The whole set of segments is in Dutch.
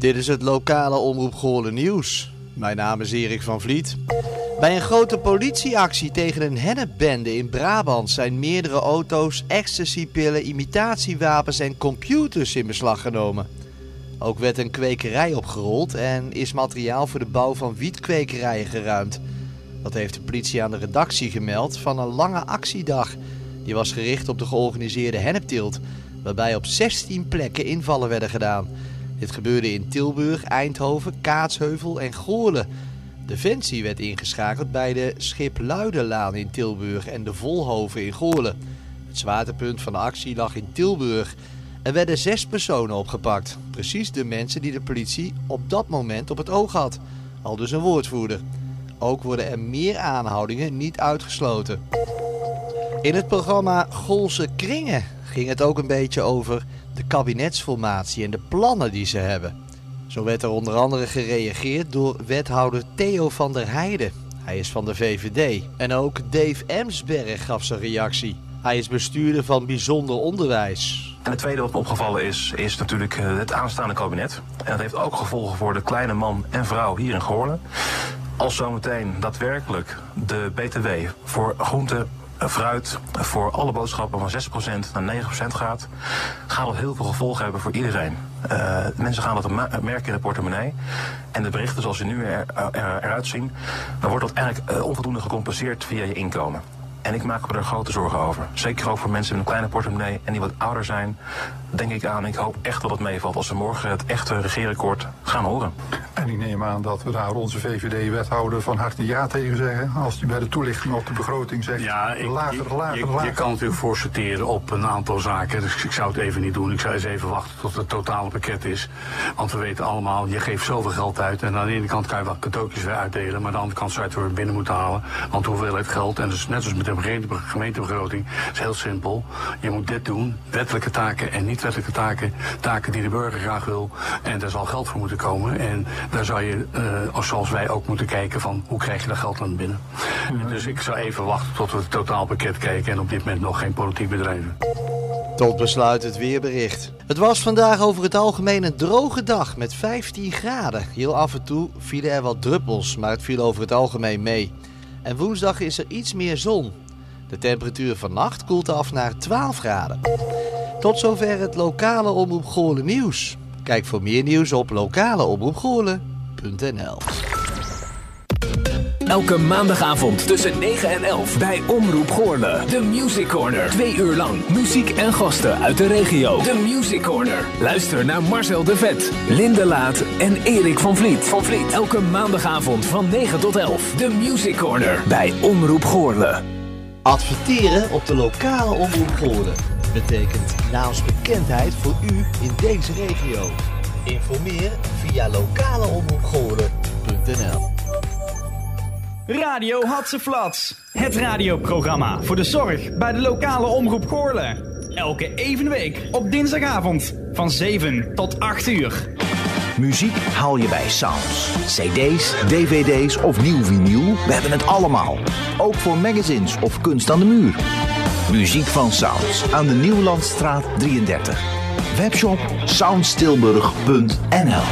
Dit is het lokale Omroep Goorlen nieuws. Mijn naam is Erik van Vliet. Bij een grote politieactie tegen een hennepbende in Brabant zijn meerdere auto's, ecstasypillen, imitatiewapens en computers in beslag genomen. Ook werd een kwekerij opgerold en is materiaal voor de bouw van wietkwekerijen geruimd. Dat heeft de politie aan de redactie gemeld van een lange actiedag. Die was gericht op de georganiseerde hennepteelt, waarbij op 16 plekken invallen werden gedaan. Dit gebeurde in Tilburg, Eindhoven, Kaatsheuvel en Goorlen. Defensie werd ingeschakeld bij de Schipluidenlaan in Tilburg en de Volhoven in Goorlen. Het zwaartepunt van de actie lag in Tilburg. Er werden zes personen opgepakt. Precies de mensen die de politie op dat moment op het oog had. Al dus een woordvoerder. Ook worden er meer aanhoudingen niet uitgesloten. In het programma Golse Kringen ging het ook een beetje over de kabinetsformatie en de plannen die ze hebben. Zo werd er onder andere gereageerd door wethouder Theo van der Heijden. Hij is van de VVD. En ook Dave Emsberg gaf zijn reactie. Hij is bestuurder van bijzonder onderwijs. En het tweede wat me opgevallen is, is natuurlijk eh, het aanstaande kabinet. En dat heeft ook gevolgen voor de kleine man en vrouw hier in Goorlen. Als zometeen daadwerkelijk de BTW voor groente, fruit, voor alle boodschappen van 6% naar 9% gaat, gaat dat heel veel gevolgen hebben voor iedereen. Uh, mensen gaan dat merken in de portemonnee. En de berichten zoals ze nu er, er, eruit zien, dan wordt dat eigenlijk uh, onvoldoende gecompenseerd via je inkomen. En ik maak me er grote zorgen over. Zeker ook voor mensen met een kleine portemonnee en die wat ouder zijn. Denk ik aan, ik hoop echt dat het meevalt als we morgen het echte regeerakkoord gaan horen. En ik neem aan dat we daar onze VVD-wethouder van harte ja tegen zeggen. Als die bij de toelichting op de begroting zegt, ja, ik, lager, lager, je, lager. Je kan natuurlijk voorsorteren op een aantal zaken. Dus ik zou het even niet doen. Ik zou eens even wachten tot het totale pakket is. Want we weten allemaal, je geeft zoveel geld uit. En aan de ene kant kan je wat cadeautjes weer uitdelen. Maar aan de andere kant zou je het weer binnen moeten halen. Want hoeveelheid geld, en dus net zoals met de gemeentebegroting, is heel simpel. Je moet dit doen, wettelijke taken en niet wettelijke taken. Taken die de burger graag wil. En daar zal geld voor moeten komen. En daar zou je, uh, zoals wij ook moeten kijken van hoe krijg je dat geld dan binnen. Dus ik zou even wachten tot we het totaalpakket kijken. En op dit moment nog geen politiek bedrijven. Tot besluit het weerbericht. Het was vandaag over het algemeen een droge dag met 15 graden. Heel af en toe vielen er wat druppels, maar het viel over het algemeen mee. En woensdag is er iets meer zon. De temperatuur vannacht koelt af naar 12 graden. Tot zover het lokale Omroep Goorlen nieuws. Kijk voor meer nieuws op lokaleomroepgoorlen.nl Elke maandagavond tussen 9 en 11 bij Omroep Goorlen. De Music Corner. Twee uur lang muziek en gasten uit de regio. De Music Corner. Luister naar Marcel de Vet, Linde Laat en Erik van Vliet. Van Vliet. Elke maandagavond van 9 tot 11. De Music Corner bij Omroep Goorlen. Adverteren op de lokale Omroep Goorlen betekent naamsbekendheid voor u in deze regio. Informeer via lokaleomroepgoorlen.nl Radio Hatseflats. Het radioprogramma voor de zorg bij de lokale omroep Goorlen. Elke even week op dinsdagavond van 7 tot 8 uur. Muziek haal je bij Sounds. CD's, DVD's of nieuw vinyl. We hebben het allemaal. Ook voor magazines of kunst aan de muur. Muziek van Sounds aan de Nieuwlandstraat 33. Webshop soundstilburg.nl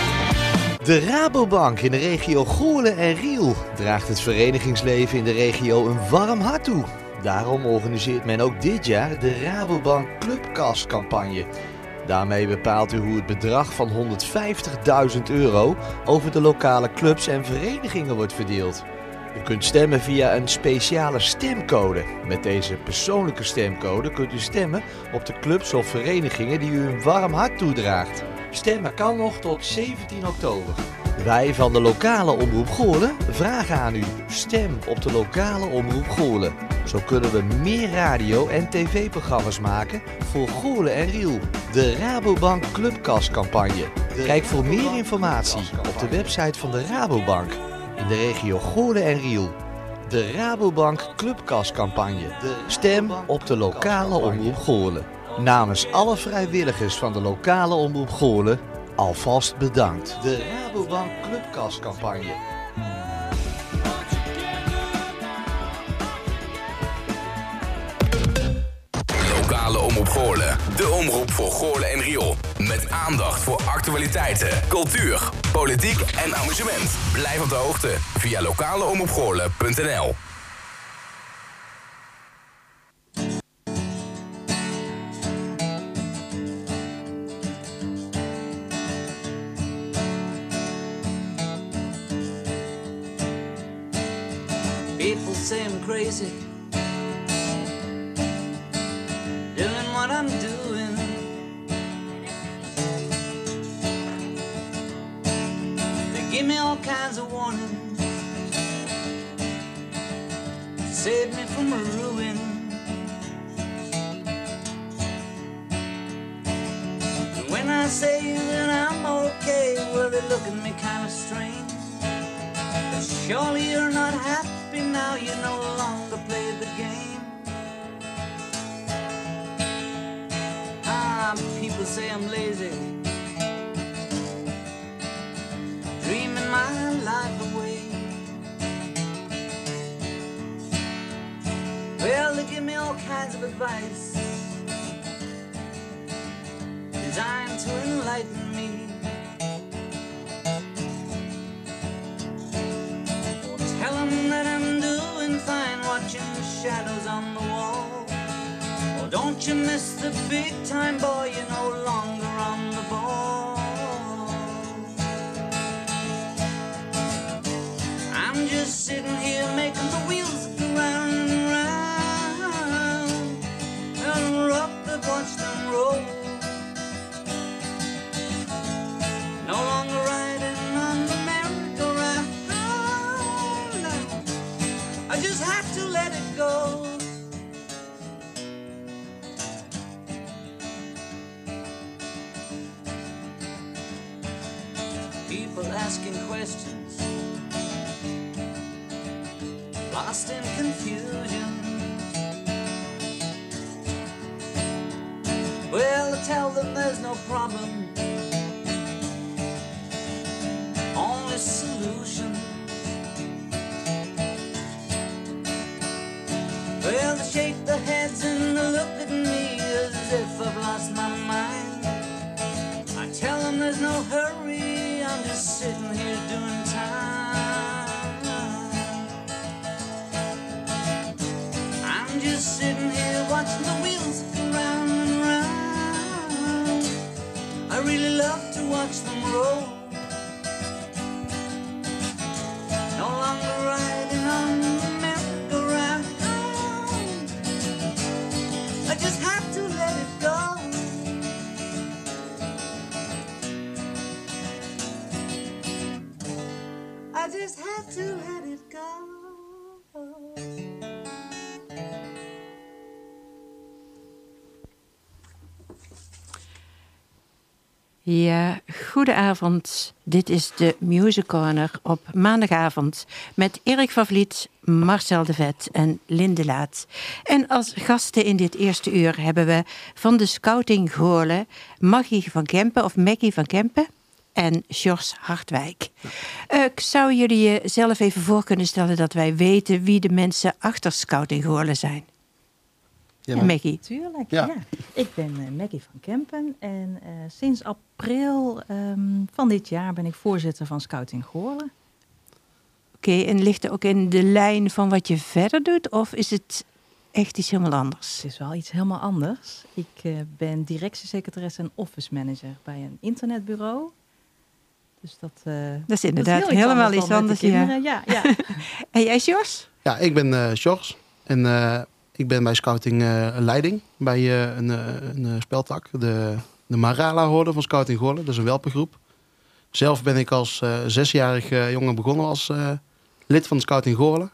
De Rabobank in de regio Goorlen en Riel draagt het verenigingsleven in de regio een warm hart toe. Daarom organiseert men ook dit jaar de Rabobank Clubkastcampagne. Daarmee bepaalt u hoe het bedrag van 150.000 euro over de lokale clubs en verenigingen wordt verdeeld. U kunt stemmen via een speciale stemcode. Met deze persoonlijke stemcode kunt u stemmen op de clubs of verenigingen die u een warm hart toedraagt. Stemmen kan nog tot 17 oktober. Wij van de lokale Omroep Goorlen vragen aan u. Stem op de lokale Omroep Goorlen. Zo kunnen we meer radio- en tv-programma's maken voor Goorlen en Riel. De Rabobank Clubkastcampagne. Kijk voor meer informatie op de website van de Rabobank in de regio Goorlen en Riel. De Rabobank Clubkastcampagne. Stem op de lokale Omroep Goorlen. Namens alle vrijwilligers van de lokale Omroep Goorlen alvast bedankt. De Rabobank Clubkastcampagne. Omroep. De omroep voor Goorlen en Riool. Met aandacht voor actualiteiten, cultuur, politiek en amusement. Blijf op de hoogte via lokaleomroepgoorlen.nl People crazy. I'm doing. They give me all kinds of warnings. Save me from ruin. And when I say that I'm okay, well, they look at me kind of strange. But surely you're not happy now, you no longer play the game. Ah, people say I'm lazy, dreaming my life away. Well, they give me all kinds of advice designed to enlighten me. Tell 'em that I'm doing fine watching the shadows on the wall. Don't you miss the big time, boy, you're no longer on the ball. I'm just sitting here tell them there's no problem, only solution. Well, they shake their heads and they look at me as if I've lost my mind. I tell them there's no hurry, No longer riding on the merry-go-round. I just have to let it go. I just have to Ja, goedenavond. Dit is de Music Corner op maandagavond met Erik van Vliet, Marcel de Vet en Linde Laat. En als gasten in dit eerste uur hebben we van de Scouting Goorlen Maggie van Kempen of Maggie van Kempen en Jos Hartwijk. Eh, zou jullie je zelf even voor kunnen stellen dat wij weten wie de mensen achter Scouting Goorlen zijn? Ja, En Maggie. Tuurlijk, Ja. ja. Ik ben eh, Maggie van Kempen en eh, sinds april ehm, van dit jaar ben ik voorzitter van Scouting Goorlen. Oké, en ligt er ook in de lijn van wat je verder doet? Of is het echt iets helemaal anders? Het is wel iets helemaal anders. Ik eh, ben directiesecretaris en office manager bij een internetbureau. Dus dat, eh, Dat is inderdaad heel iets helemaal anders iets anders, de ja. Ja, ja. En jij, Jos? Ja, ik ben eh Sjors en eh, ik ben bij Scouting eh, leiding bij eh, een, eh, een speltak, de, de Marala Horde van Scouting Goorlen. Dat is een welpengroep. Zelf ben ik als zesjarig jongen begonnen als lid van Scouting Goorlen.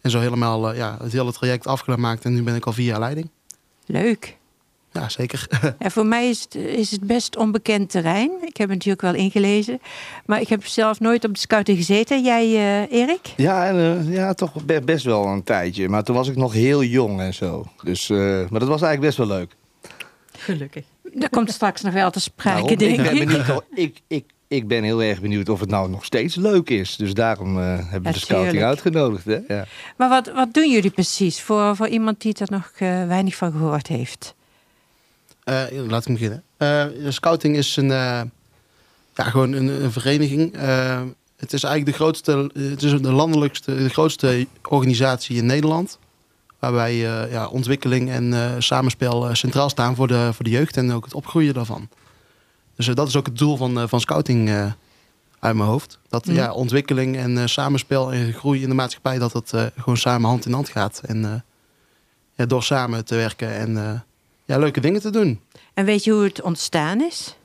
En zo helemaal ja, het hele traject afgemaakt en nu ben ik al vier jaar leiding. Leuk. Ja, zeker. Ja, voor mij is het, is het best onbekend terrein. Ik heb het natuurlijk wel ingelezen. Maar ik heb zelf nooit op de scouting gezeten. Jij, eh, Erik? Ja, en, eh, ja, toch be- best wel een tijdje. Maar toen was ik nog heel jong en zo. Dus, eh, maar dat was eigenlijk best wel leuk. Gelukkig. Dat komt straks nog wel te sprake, ik, denk ben ik. ik, ik, ik ben heel erg benieuwd of het nou nog steeds leuk is. Dus daarom eh, hebben we de scouting uitgenodigd. Hè? Ja. Maar wat, wat doen jullie precies voor, voor iemand die er nog weinig van gehoord heeft? Eh, laat ik beginnen. Eh, scouting is een, eh, ja, gewoon een, een vereniging. Het is eigenlijk de grootste, het is de landelijkste, de grootste organisatie in Nederland. Waarbij ja, ontwikkeling en samenspel centraal staan voor de, voor de jeugd en ook het opgroeien daarvan. Dus dat is ook het doel van, van scouting uit mijn hoofd. Dat Mhm. ja, ontwikkeling en samenspel en groei in de maatschappij, dat het eh, gewoon samen hand in hand gaat. En ja, door samen te werken en ja, leuke dingen te doen. En weet je hoe het ontstaan is?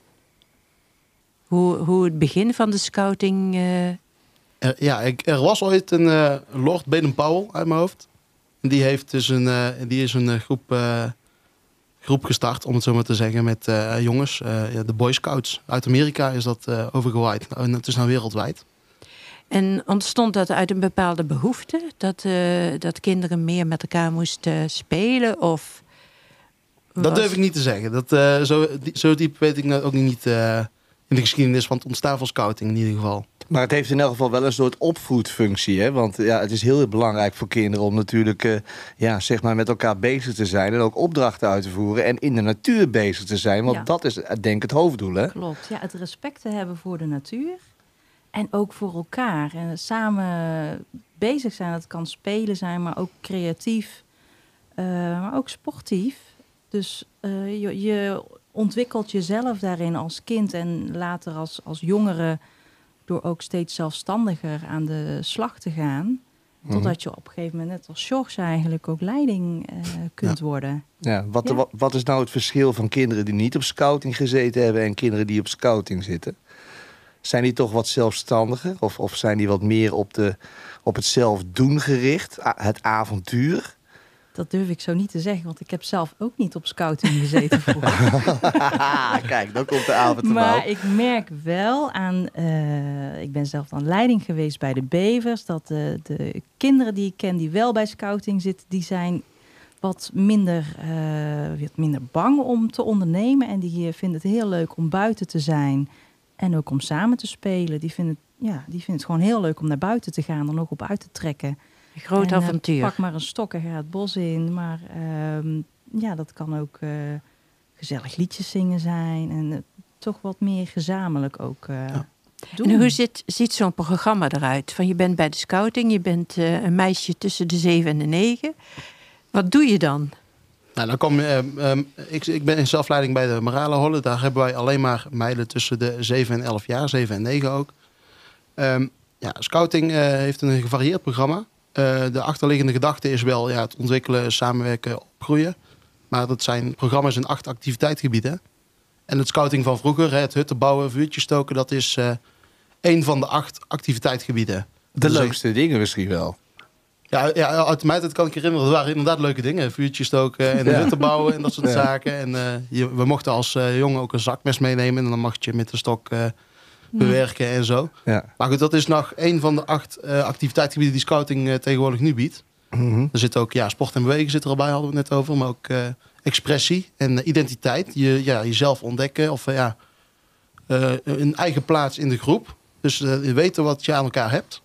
Hoe, hoe het begin van de scouting... eh, Er, ja, er was ooit een eh, Lord Baden-Powell uit mijn hoofd. En die, heeft dus een, eh, die is een groep, groep gestart, om het zo maar te zeggen, met jongens. ja, de Boy Scouts. Uit Amerika is dat overgewaaid. En het is nou wereldwijd. En ontstond dat uit een bepaalde behoefte? Dat, dat kinderen meer met elkaar moesten spelen? Of Dat was- durf ik niet te zeggen. Dat, eh, zo, die, zo diep weet ik nou ook niet eh, in de geschiedenis van het ontstaan van scouting in ieder geval. Maar het heeft in elk geval wel een soort opvoedfunctie. Hè? Want ja, het is heel belangrijk voor kinderen om natuurlijk eh, ja, zeg maar met elkaar bezig te zijn. En ook opdrachten uit te voeren. En in de natuur bezig te zijn. Want Ja. dat is denk ik het hoofddoel. Hè? Klopt, ja, het respect te hebben voor de natuur en ook voor elkaar. En samen bezig zijn, dat kan spelen zijn, maar ook creatief, eh, maar ook sportief. Dus eh, je, je ontwikkelt jezelf daarin als kind en later als, als jongere door ook steeds zelfstandiger aan de slag te gaan. Mhm. Totdat je op een gegeven moment, net als George eigenlijk, ook leiding eh, kunt worden. Ja, wat, Ja. Wat, wat is nou het verschil van kinderen die niet op scouting gezeten hebben en kinderen die op scouting zitten? Zijn die toch wat zelfstandiger? Of, of zijn die wat meer op, de, op het zelf doen gericht? Het avontuur? Dat durf ik zo niet te zeggen, want ik heb zelf ook niet op scouting gezeten vroeger. Kijk, dan komt de avond Maar ik merk wel aan, eh, ik ben zelf dan leiding geweest bij de Bevers, dat de, de kinderen die ik ken die wel bij scouting zitten, die zijn wat minder, eh, wat minder bang om te ondernemen. En die eh, vinden het heel leuk om buiten te zijn en ook om samen te spelen. Die vinden, het- ja, die vinden het gewoon heel leuk om naar buiten te gaan, er nog op uit te trekken. Een groot En, eh, avontuur. pak maar een stok en ga het bos in. Maar ehm, ja, dat kan ook eh, gezellig liedjes zingen zijn. En eh, toch wat meer gezamenlijk ook eh, doen. En hoe zit, ziet zo'n programma eruit? Van je bent bij de scouting, je bent eh, een meisje tussen de zeven en de negen. Wat doe je dan? Nou, dan kom, je, ehm, ehm, ik, ik ben in zelfleiding bij de Morale Holle. Daar hebben wij alleen maar meiden tussen de 7 en 11 jaar, 7 en 9 ook. Ehm, ja, scouting eh, heeft een gevarieerd programma. Eh, de achterliggende gedachte is wel ja, het ontwikkelen, samenwerken, opgroeien. Maar dat zijn programma's in acht activiteitsgebieden. En het scouting van vroeger, hè, het hutten bouwen, vuurtjes stoken, dat is eh één van de acht activiteitsgebieden. De Dus, leukste dingen misschien wel. ja, ja, uit mijn tijd kan ik herinneren, het waren inderdaad leuke dingen. Vuurtjes stoken en Ja. hutten bouwen en dat soort Ja. zaken. En eh, je, we mochten als jongen ook een zakmes meenemen. En dan mocht je met de stok bewerken en zo. Ja. Maar goed, dat is nog een van de acht eh, activiteitsgebieden die scouting eh, tegenwoordig nu biedt. Mhm. Er zit ook ja, sport en bewegen zit er al bij, hadden we het net over. Maar ook eh, expressie en identiteit. Je, ja, jezelf ontdekken of ja, eh, een eigen plaats in de groep. Dus weten wat je aan elkaar hebt.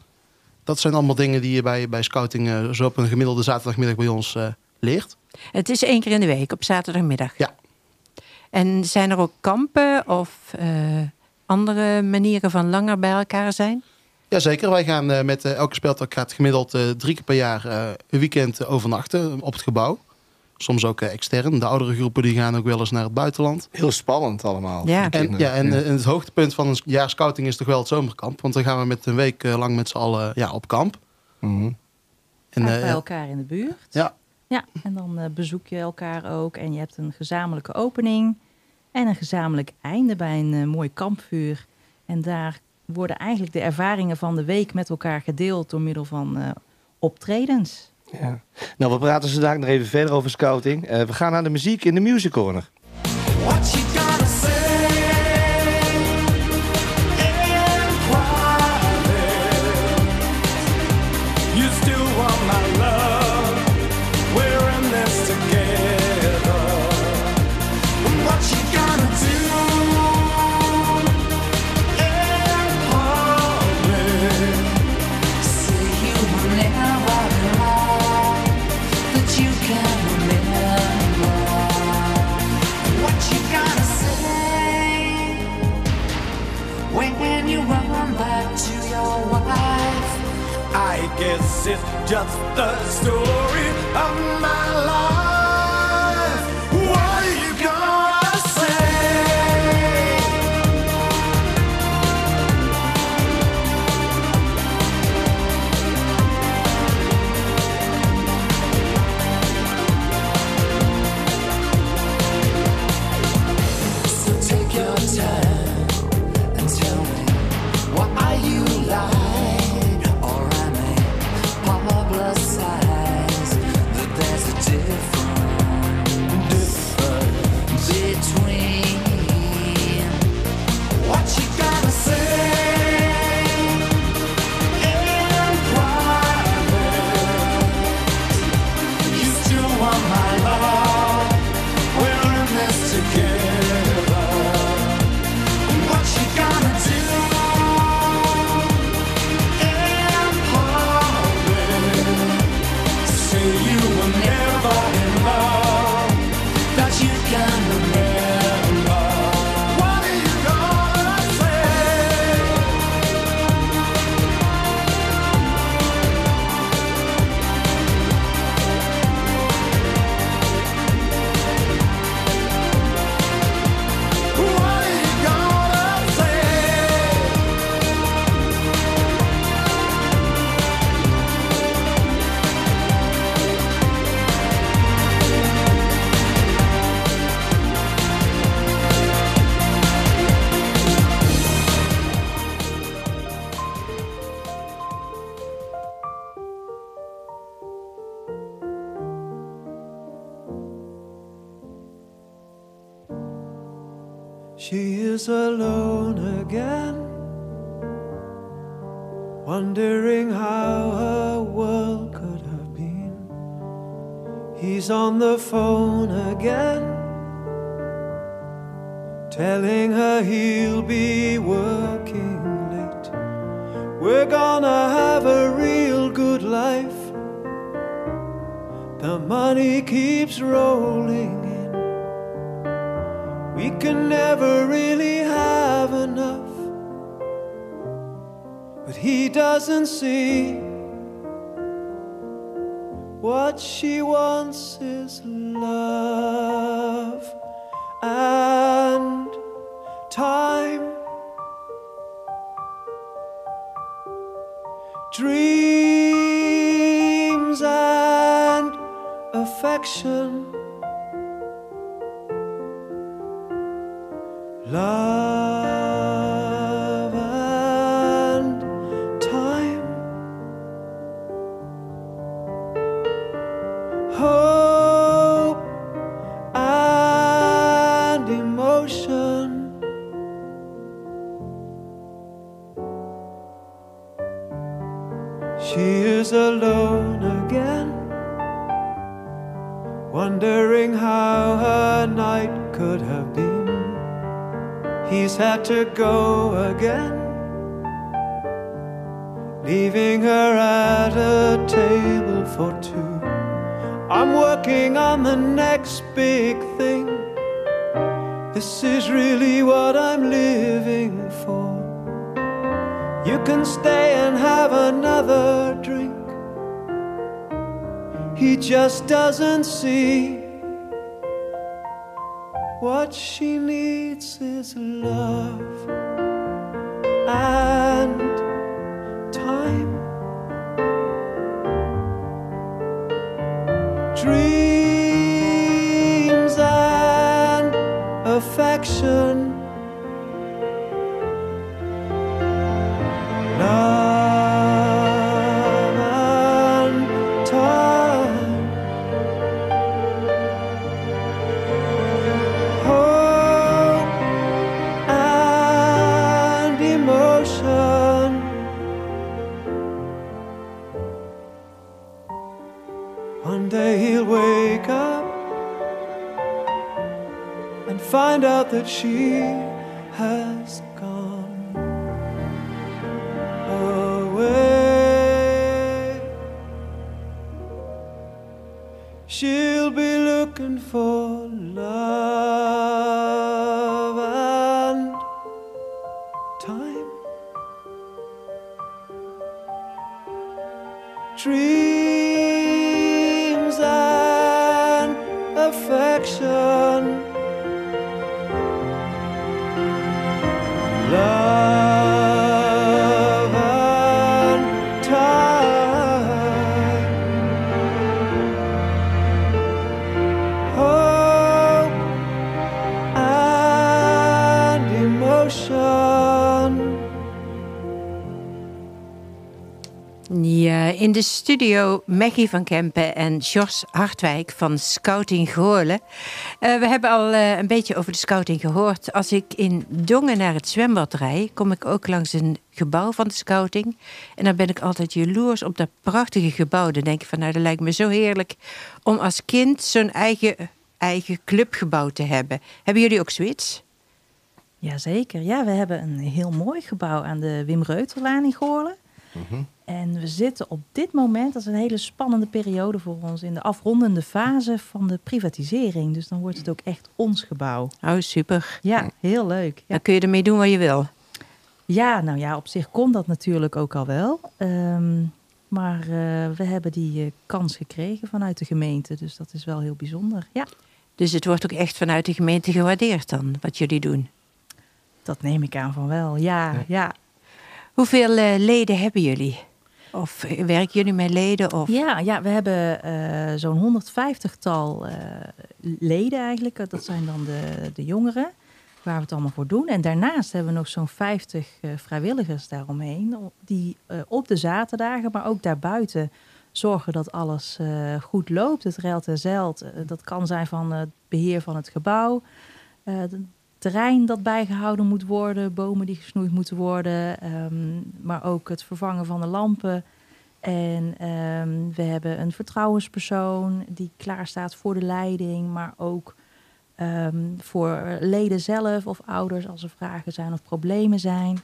Dat zijn allemaal dingen die je bij, bij scouting eh, zo op een gemiddelde zaterdagmiddag bij ons eh, leert. Het is één keer in de week, op zaterdagmiddag. Ja. En zijn er ook kampen of eh, andere manieren van langer bij elkaar zijn? Jazeker, wij gaan eh, met eh, elke speeltak gaat gemiddeld eh, drie keer per jaar eh, een weekend overnachten op het gebouw. Soms ook extern. De oudere groepen die gaan ook wel eens naar het buitenland. Heel spannend allemaal. Ja. En, ja, en, en het hoogtepunt van een jaar scouting is toch wel het zomerkamp. Want dan gaan we met een week lang met z'n allen ja, op kamp. Mhm. En, bij elkaar in de buurt. ja, Ja, en dan bezoek je elkaar ook. En je hebt een gezamenlijke opening. En een gezamenlijk einde bij een eh, mooi kampvuur. En daar worden eigenlijk de ervaringen van de week met elkaar gedeeld door middel van eh, optredens. Ja. Nou, we praten zo dadelijk nog even verder over scouting. Eh, we gaan naar de muziek in de Music Corner. Is alone again, wondering how her world could have been. He's on the phone again, telling her he'll be working late. We're gonna have a real good life. The money keeps rolling in. We can never really have enough. But he doesn't see what she wants is love and time. Dreams and affection. Love and time, hope and emotion, she is alone again, wondering how her night could have. He's had to go again, leaving her at a table for two. I'm working on the next big thing. This is really what I'm living for. You can stay and have another drink. He just doesn't see. What she needs is love and that she has in de studio Maggie van Kempen en Jos Hartwijk van Scouting Goorlen. Eh, we hebben al eh, een beetje over de scouting gehoord. Als ik in Dongen naar het zwembad rijd, kom ik ook langs een gebouw van de scouting. En dan ben ik altijd jaloers op dat prachtige gebouw. Dan denk ik van, nou, dat lijkt me zo heerlijk om als kind zo'n eigen, eigen clubgebouw te hebben. Hebben jullie ook zoiets? Jazeker. Ja, we hebben een heel mooi gebouw aan de Wim Reuterlaan in Goorlen. En we zitten op dit moment, dat is een hele spannende periode voor ons, in de afrondende fase van de privatisering. Dus dan wordt het ook echt ons gebouw. Oh, super. Ja, heel leuk. Ja. Dan kun je ermee doen wat je wil. Ja, nou ja, op zich kon dat natuurlijk ook al wel. Ehm, maar eh, we hebben die eh, kans gekregen vanuit de gemeente. Dus dat is wel heel bijzonder. Ja, Dus het wordt ook echt vanuit de gemeente gewaardeerd dan, wat jullie doen. dat neem ik aan van wel. Ja, ja. Hoeveel eh, leden hebben jullie? Of eh, werken jullie met leden? Of... Ja, ja we hebben eh, zo'n 150-tal eh, leden eigenlijk. Dat zijn dan de, de jongeren waar we het allemaal voor doen. En daarnaast hebben we nog zo'n 50 eh, vrijwilligers daaromheen. Die eh, op de zaterdagen, maar ook daarbuiten zorgen dat alles eh, goed loopt. Het reilt en zeilt. Eh, dat kan zijn van het beheer van het gebouw. Terrein dat bijgehouden moet worden. Bomen die gesnoeid moeten worden. ehm, maar ook het vervangen van de lampen. En ehm, we hebben een vertrouwenspersoon die klaar staat voor de leiding, maar ook ehm, voor leden zelf of ouders als er vragen zijn of problemen zijn.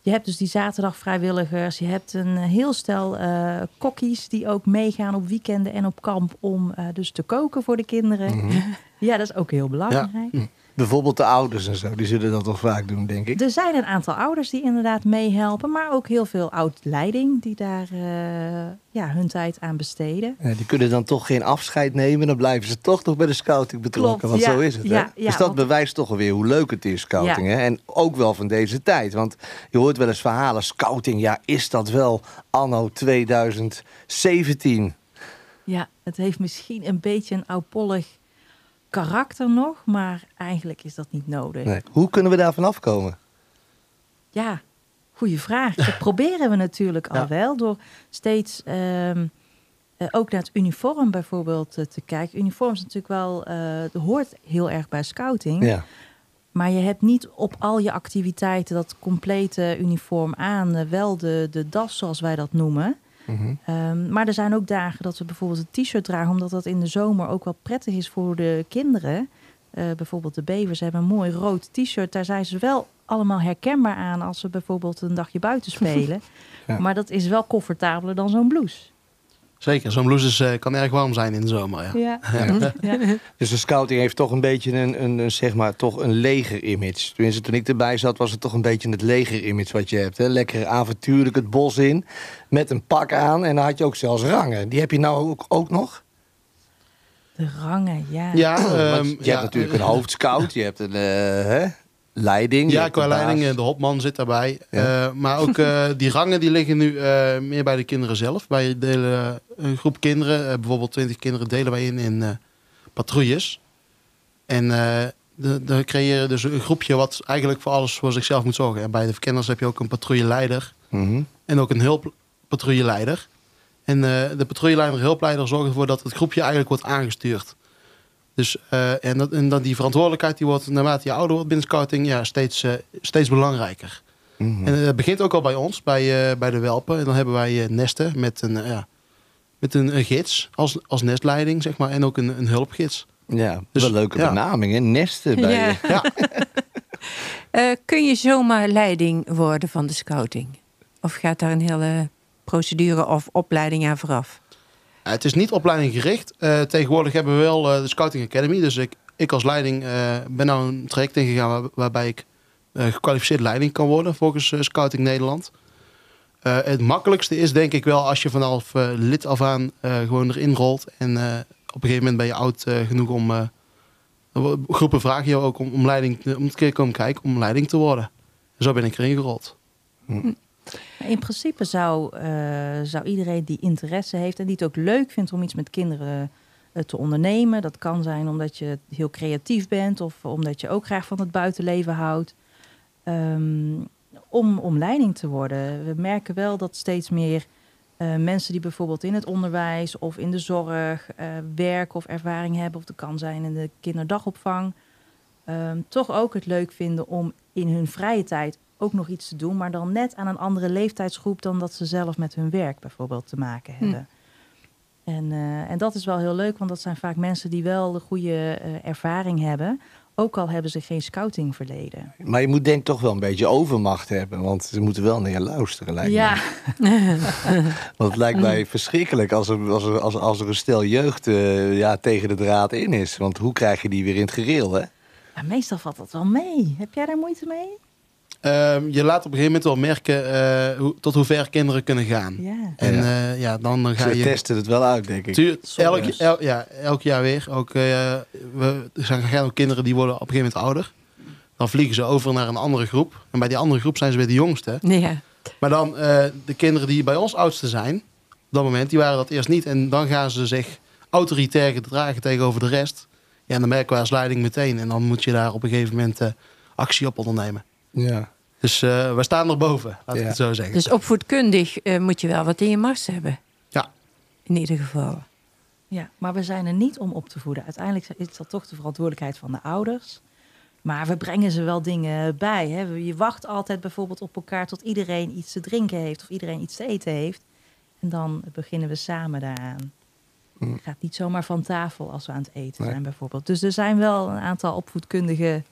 Je hebt dus die zaterdag vrijwilligers. Je hebt een heel stel eh kokkies die ook meegaan op weekenden en op kamp om eh, dus te koken voor de kinderen. Mhm. Ja, dat is ook heel belangrijk. Bijvoorbeeld de ouders en zo, die zullen dat toch vaak doen, denk ik. Er zijn een aantal ouders die inderdaad meehelpen, maar ook heel veel oud-leiding die daar eh, ja, hun tijd aan besteden. Ja, die kunnen dan toch geen afscheid nemen. Dan blijven ze toch nog bij de scouting betrokken. Klopt, want ja, zo is het. ja, hè? ja, dus dat want- bewijst toch alweer hoe leuk het is, scouting. Hè? En ook wel van deze tijd. Want je hoort wel eens verhalen. Scouting, ja, is dat wel anno 2017? Ja, het heeft misschien een beetje een oudpollig karakter nog, maar eigenlijk is dat niet nodig. Nee. Hoe kunnen we daar vanaf komen? Ja, goede vraag. Dat proberen we natuurlijk al Ja. wel door steeds ehm, eh, ook naar het uniform bijvoorbeeld eh, te kijken. Uniform is natuurlijk wel, het hoort heel erg bij scouting. Ja. Maar je hebt niet op al je activiteiten dat complete uniform aan. wel de, de das, zoals wij dat noemen. Mhm. Ehm, maar er zijn ook dagen dat we bijvoorbeeld een t-shirt dragen, omdat dat in de zomer ook wel prettig is voor de kinderen. Eh, bijvoorbeeld de bevers hebben een mooi rood t-shirt. Daar zijn ze wel allemaal herkenbaar aan als ze bijvoorbeeld een dagje buiten spelen. Ja. Maar dat is wel comfortabeler dan zo'n blouse. Zeker, zo'n blouse is, eh, kan erg warm zijn in de zomer. Ja. Ja. Ja. Dus de scouting heeft toch een beetje een, een, een, zeg maar, toch een leger-image. Tenminste, toen ik erbij zat, was het toch een beetje het leger-image wat je hebt. Hè? Lekker avontuurlijk het bos in, met een pak aan. En dan had je ook zelfs rangen. Die heb je nou ook, ook nog? De rangen, ja. Ja, Want ehm, je ja, hebt natuurlijk een hoofdscout, je hebt een eh, hè? Leiding. Ja, qua leiding, eh, de hopman zit daarbij. Ja. Eh, maar ook eh, die rangen die liggen nu meer bij de kinderen zelf. Wij delen een groep kinderen, bijvoorbeeld 20 kinderen, delen wij in in patrouilles. En dan creëer je dus een groepje wat eigenlijk voor alles voor zichzelf moet zorgen. En bij de verkenners heb je ook een patrouilleleider Mhm. en ook een hulppatrouilleleider. En de patrouilleleider en hulpleider zorgen ervoor dat het groepje eigenlijk wordt aangestuurd. Dus, eh, en, dat, en dan die verantwoordelijkheid die wordt naarmate je ouder wordt binnen scouting ja, steeds, eh, steeds belangrijker. Mhm. En het begint ook al bij ons, bij, eh, bij de Welpen. En dan hebben wij eh, nesten met een, eh, ja, met een, een gids als, als nestleiding, zeg maar. En ook een, een hulpgids. Ja, Dus, wel een leuke ja. benaming, hè? Nesten bij Ja. je. Ja. Eh, kun je zomaar leiding worden van de scouting? Of gaat daar een hele procedure of opleiding aan vooraf? Eh, het is niet opleiding gericht. Eh, tegenwoordig hebben we wel eh, de Scouting Academy. Dus ik, ik als leiding ben nou een traject ingegaan waar- waarbij ik gekwalificeerd leiding kan worden volgens Scouting Nederland. Het makkelijkste is denk ik wel als je vanaf lid af aan gewoon erin rolt. En op een gegeven moment ben je oud genoeg om... groepen vragen je ook om, leiding, te- om keer komen kijken om leiding te worden. En zo ben ik erin gerold. In principe zou, eh, zou iedereen die interesse heeft en die het ook leuk vindt om iets met kinderen eh, te ondernemen. Dat kan zijn omdat je heel creatief bent of omdat je ook graag van het buitenleven houdt. ehm, om, om leiding te worden. We merken wel dat steeds meer eh, mensen die bijvoorbeeld in het onderwijs of in de zorg eh, werk of ervaring hebben, of dat kan zijn in de kinderdagopvang, ehm, toch ook het leuk vinden om in hun vrije tijd ook nog iets te doen, maar dan net aan een andere leeftijdsgroep dan dat ze zelf met hun werk bijvoorbeeld te maken Hm. hebben. En, eh, en dat is wel heel leuk, want dat zijn vaak mensen die wel de goede eh, ervaring hebben, ook al hebben ze geen scouting verleden. Maar je moet denk ik toch wel een beetje overmacht hebben. Want ze moeten wel naar je luisteren, lijkt Ja. me. Want het lijkt mij verschrikkelijk als er, als er, als er, als er een stel jeugd eh, ja, tegen de draad in is. Want hoe krijg je die weer in het gereel, hè? Ja, meestal valt dat wel mee. Heb jij daar moeite mee? Ehm, je laat op een gegeven moment wel merken eh, hoe, tot hoe ver kinderen kunnen gaan. Ja. En Ja. ja, ja dan ga Ze je... testen het wel uit, denk ik. Tuur, elk, el- ja, elk jaar weer. Ook, eh, we, er zijn gaan ook kinderen die worden op een gegeven moment ouder. Dan vliegen ze over naar een andere groep. En bij die andere groep zijn ze weer de jongste. Ja. Maar dan eh, de kinderen die bij ons oudste zijn, op dat moment, die waren dat eerst niet. En dan gaan ze zich autoritair gedragen tegenover de rest. Ja, en dan merken we als leiding meteen. En dan moet je daar op een gegeven moment eh, actie op ondernemen. Ja. Dus eh we staan erboven, laat ik het zo zeggen. Dus opvoedkundig eh, moet je wel wat in je mars hebben. Ja. In ieder geval. Ja, maar we zijn er niet om op te voeden. Uiteindelijk is dat toch de verantwoordelijkheid van de ouders. Maar we brengen ze wel dingen bij. Hè. Je wacht altijd bijvoorbeeld op elkaar tot iedereen iets te drinken heeft of iedereen iets te eten heeft. En dan beginnen we samen daaraan. Het gaat niet zomaar van tafel als we aan het eten Nee. zijn bijvoorbeeld. Dus er zijn wel een aantal opvoedkundige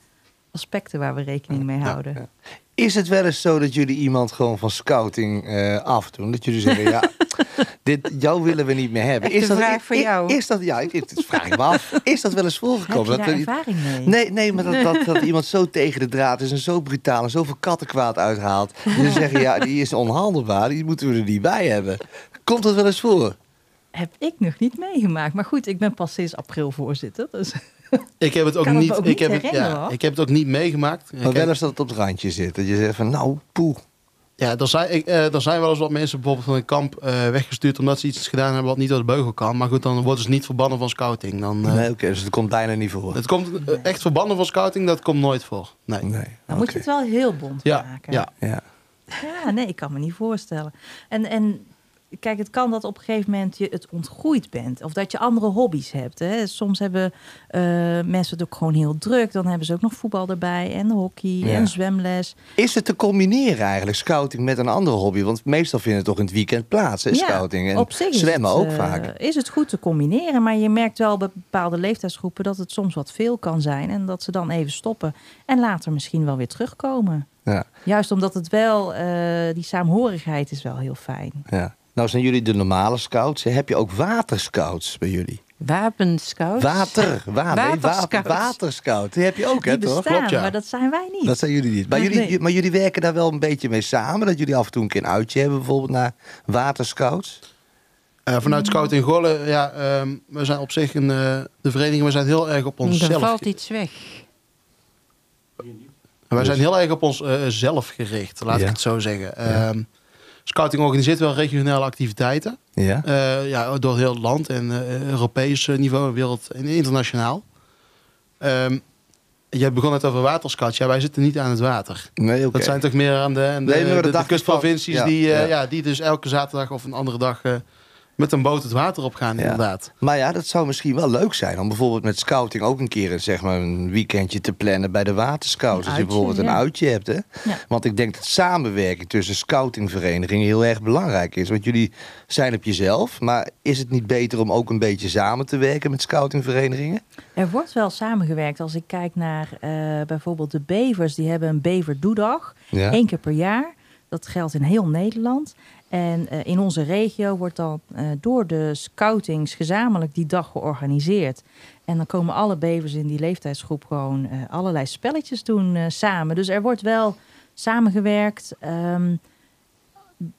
aspecten waar we rekening mee houden. ja. Is het wel eens zo dat jullie iemand gewoon van scouting eh, afdoen? Dat jullie zeggen, ja, dit, jou willen we niet meer hebben. Echt is dat, vraag voor is- jou. Is dat, ja, ik- dit vraag ik me af. Is dat wel eens Heb voorgekomen? je dat daar er- ervaring mee? Nee, nee, maar dat, dat, dat iemand zo tegen de draad is en zo brutaal en zoveel kattenkwaad uithaalt. Die zeggen, ja, die is onhandelbaar, die moeten we er niet bij hebben. Komt dat wel eens voor? Heb ik nog niet meegemaakt. Maar goed, ik ben pas sinds april voorzitter. Dus Ik heb het ook niet, ook ik niet heb het, ja, hoor. ik heb het ook niet meegemaakt. Maar wel eens dat het op het randje zit. Dat je zegt van, nou, poeh. Ja, er zijn, ik, eh, er zijn wel eens wat mensen bijvoorbeeld van een kamp eh, weggestuurd omdat ze iets gedaan hebben wat niet door de beugel kan. Maar goed, dan worden ze niet verbannen van scouting. Dan, eh, Nee, oké, dus het komt bijna niet voor. Het komt echt verbannen van scouting, dat komt nooit voor. Nee. Nee, dan moet je het wel heel bond Ja, maken. ja. Ja. Ja, nee, ik kan me niet voorstellen. En, en kijk, het kan dat op een gegeven moment je het ontgroeid bent. Of dat je andere hobby's hebt. Hè. Soms hebben eh, mensen het ook gewoon heel druk. Dan hebben ze ook nog voetbal erbij en hockey Ja. en zwemles. Is het te combineren eigenlijk, scouting met een andere hobby? Want meestal vinden het toch in het weekend plaats, hè, Ja, scouting. En op zich zwemmen het, ook eh, vaak. Is het goed te combineren, maar je merkt wel bij bepaalde leeftijdsgroepen dat het soms wat veel kan zijn. En dat ze dan even stoppen en later misschien wel weer terugkomen. Ja, Juist omdat het wel, eh, die saamhorigheid is wel heel fijn. ja. Nou zijn jullie de normale scouts. Heb je ook waterscouts bij jullie? Wapenscouts. Water, wa nee, wa Waterscouts. waterscout. Die heb je ook, hè, toch? bestaan, Klopt, ja. maar dat zijn wij niet. Dat zijn jullie niet. Maar Nee. jullie, maar jullie werken daar wel een beetje mee samen? Dat jullie af en toe een keer een uitje hebben, bijvoorbeeld naar waterscouts? Eh, vanuit Scouting Golle, ja, ehm, we zijn op zich een, eh, de vereniging, we zijn heel erg op Er onszelf. valt iets weg. Wij zijn heel erg op ons eh, zelf gericht, laat Ja. ik het zo zeggen. Ehm, Scouting organiseert wel regionale activiteiten. Ja. Eh, ja, door heel het land en eh, Europees eh, niveau, wereld en internationaal. Ehm je begon net over waterscouts. Ja, wij zitten niet aan het water. Nee. Dat zijn toch meer aan de, aan de, Nee, de, de kustprovincies die, ja, ja. ja, die dus elke zaterdag of een andere dag met een boot het water op gaan, Ja. inderdaad. Maar ja, dat zou misschien wel leuk zijn om bijvoorbeeld met scouting ook een keer een, zeg maar, een weekendje te plannen bij de waterscouts. Als je bijvoorbeeld een uitje hebt. Hè? Ja. Want ik denk dat samenwerking tussen scoutingverenigingen heel erg belangrijk is. Want jullie zijn op jezelf, maar is het niet beter om ook een beetje samen te werken met scoutingverenigingen? Er wordt wel samengewerkt. Als ik kijk naar eh, bijvoorbeeld de bevers, die hebben een beverdoedag. Ja. Eén keer per jaar. Dat geldt in heel Nederland. En eh, in onze regio wordt dan eh, door de scoutings gezamenlijk die dag georganiseerd. En dan komen alle bevers in die leeftijdsgroep gewoon eh, allerlei spelletjes doen samen. Dus er wordt wel samengewerkt. Ehm,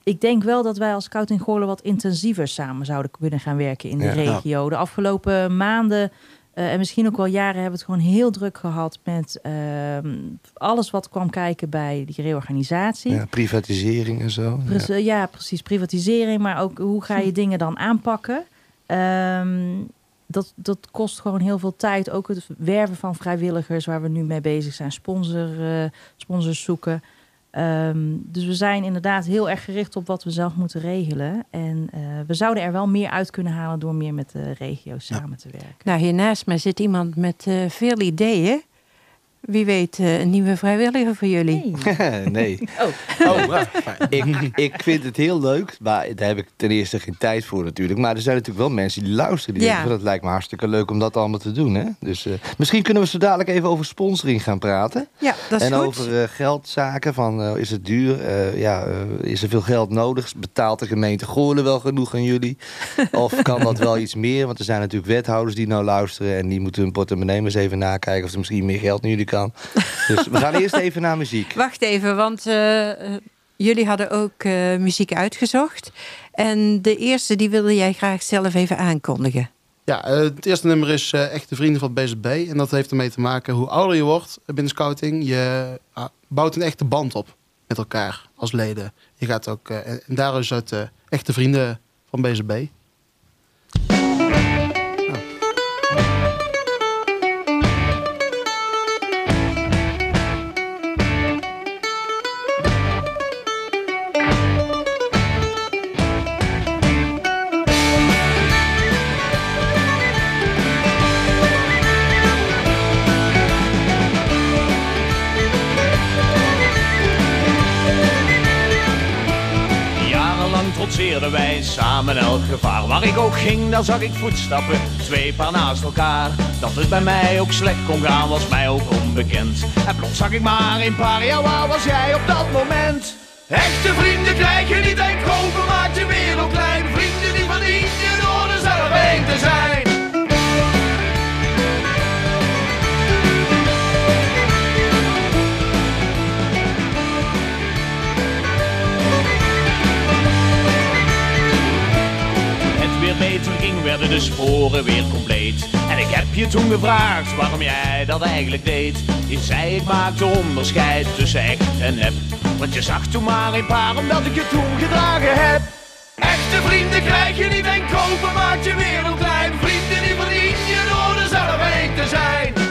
ik denk wel dat wij als Scouting Goorlen wat intensiever samen zouden kunnen gaan werken in de Ja. regio. De afgelopen maanden eh, en misschien ook wel jaren hebben we het gewoon heel druk gehad met ehm, alles wat kwam kijken bij die reorganisatie. Ja, privatisering en zo. Ja. precies. Privatisering, maar ook hoe ga je dingen dan aanpakken? Ehm, dat, dat kost gewoon heel veel tijd. Ook het werven van vrijwilligers, waar we nu mee bezig zijn. Sponsor, eh, sponsors zoeken. Ehm, dus we zijn inderdaad heel erg gericht op wat we zelf moeten regelen. En eh, we zouden er wel meer uit kunnen halen door meer met de regio samen te werken. Nou, hier naast mij zit iemand met eh, veel ideeën. Wie weet, eh, een nieuwe vrijwilliger voor jullie. nee. Oh. ik, ik vind het heel leuk, maar daar heb ik ten eerste geen tijd voor natuurlijk. Maar er zijn natuurlijk wel mensen die luisteren. Die Ja. denken, dat lijkt me hartstikke leuk om dat allemaal te doen. Hè? Dus eh, misschien kunnen we zo dadelijk even over sponsoring gaan praten. Ja, dat is en goed. over eh, geldzaken, van eh, is het duur? Eh, ja, eh, is er veel geld nodig? Betaalt de gemeente Goorlen wel genoeg aan jullie? Of kan dat wel iets meer? Want er zijn natuurlijk wethouders die nou luisteren... en die moeten hun portemonnee eens even nakijken... of er misschien meer geld naar jullie kan. Dus we gaan eerst even naar muziek. Wacht even, want eh, jullie hadden ook eh, muziek uitgezocht. En de eerste, die wilde jij graag zelf even aankondigen. Ja, eh, het eerste nummer is eh, Echte Vrienden van BZB. En dat heeft ermee te maken hoe ouder je wordt binnen scouting. Je bouwt een echte band op met elkaar als leden. Je gaat ook, en en daar is het eh, Echte Vrienden van BZB. Wij samen elk gevaar. Waar ik ook ging, daar zag ik voetstappen, twee paar naast elkaar. Dat het bij mij ook slecht kon gaan, was mij ook onbekend. En plots zag ik maar een paar, ja waar was jij op dat moment? Echte vrienden krijg je niet en kopen maakt je wereld klein. Vrienden die verdien je door zelf heen te zijn. Beter ging, werden de sporen weer compleet. En ik heb je toen gevraagd waarom jij dat eigenlijk deed. Je zei ik maakte onderscheid tussen echt en nep. Want je zag toen maar een paar omdat ik je toen gedragen heb. Echte vrienden krijg je niet en kopen maakt je wereld klein. Vrienden die verdien je door er zelf heen te zijn.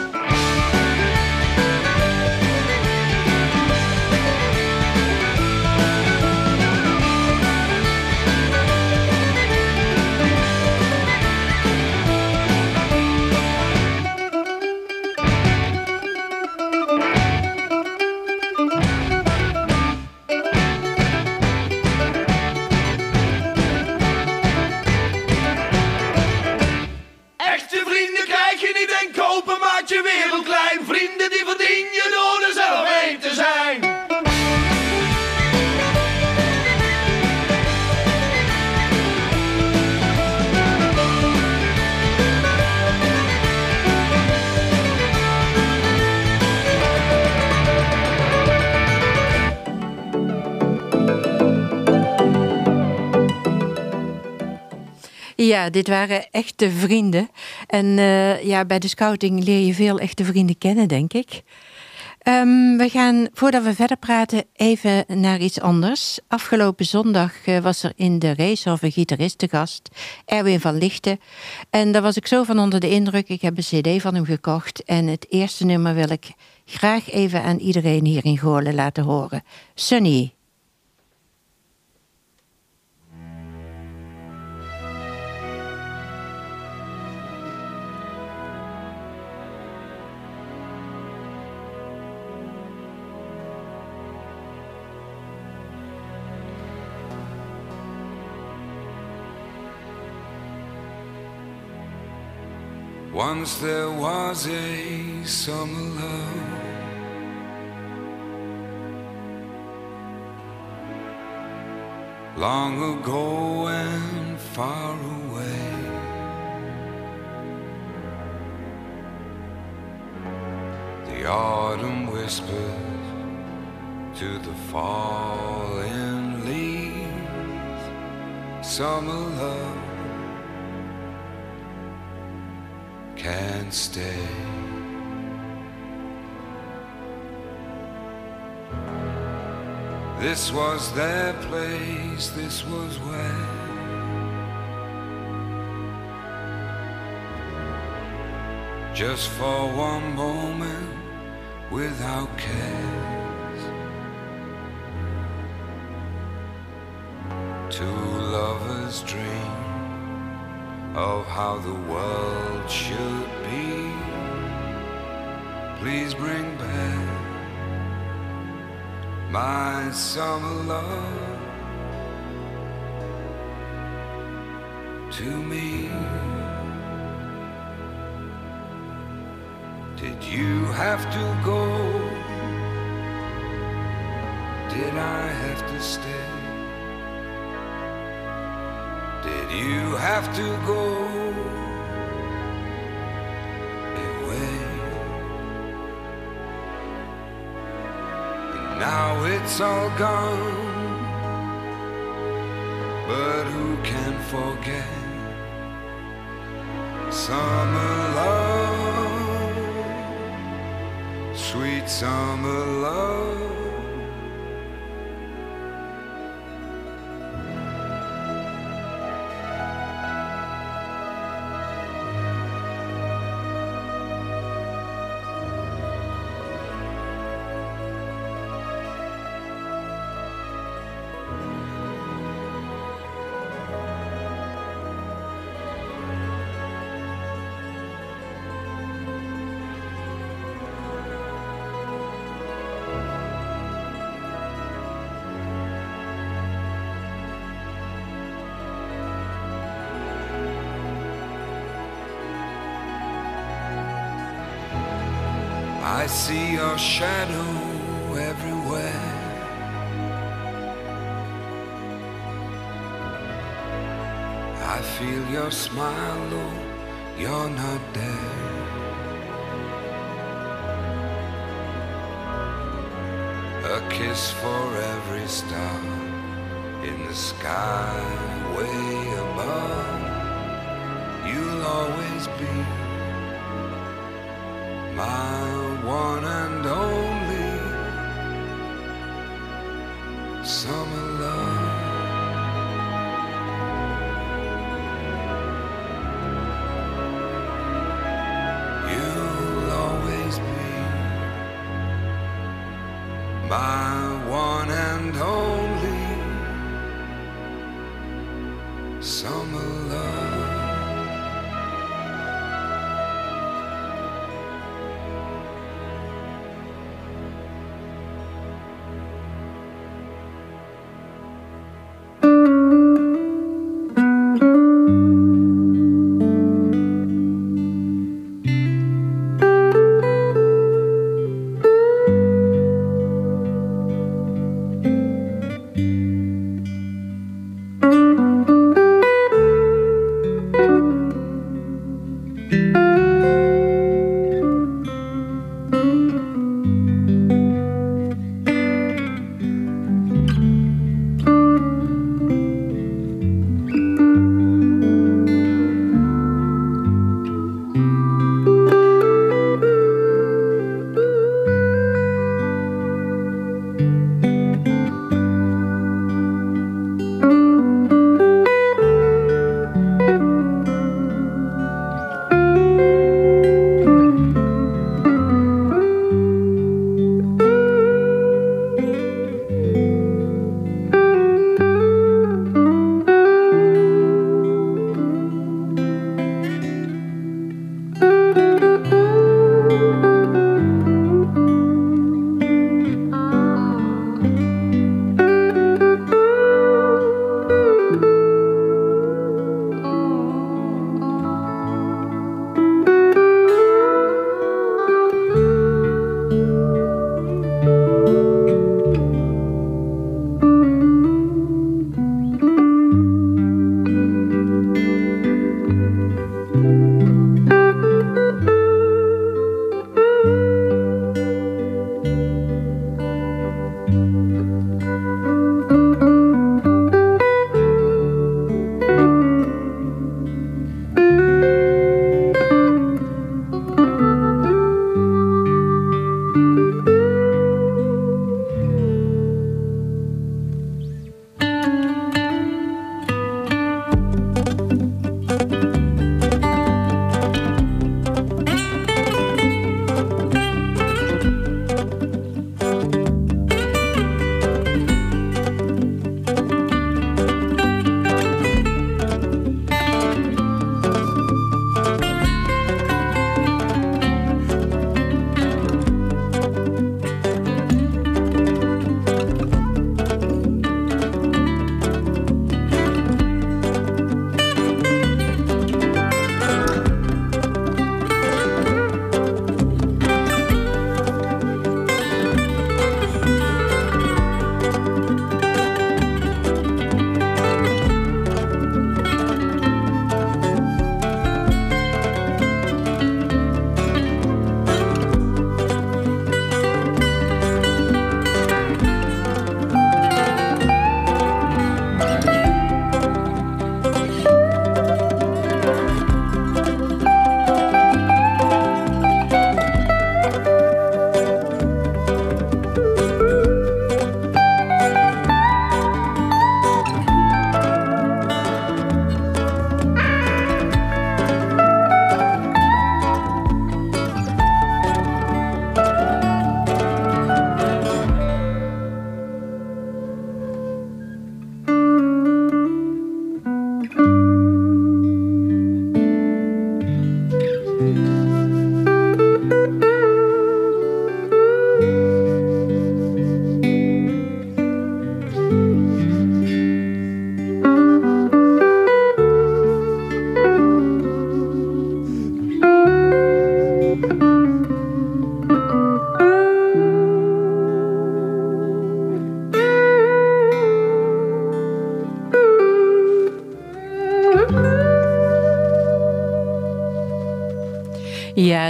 Dit waren echte vrienden. En eh, ja, bij de scouting leer je veel echte vrienden kennen, denk ik. Ehm, we gaan, voordat we verder praten, even naar iets anders. Afgelopen zondag eh, was er in de race of een gitarist te gast, Erwin van Lichten. En daar was ik zo van onder de indruk. Ik heb een cd van hem gekocht. En het eerste nummer wil ik graag even aan iedereen hier in Goorlen laten horen. Sunny. Once there was a summer love. Long ago and far away. The autumn whispers to the falling leaves. summer love can't stay. This was their place, this was where just for one moment without cares. Two lovers dream of how the world should be. Please bring back my summer love to me. Did you have to go? Did I have to stay? You have to go away? And now it's all gone, but who can forget summer love, sweet summer love? I see your shadow everywhere. I feel your smile, though you're not there. A kiss for every star in the sky way above. You'll always be one and only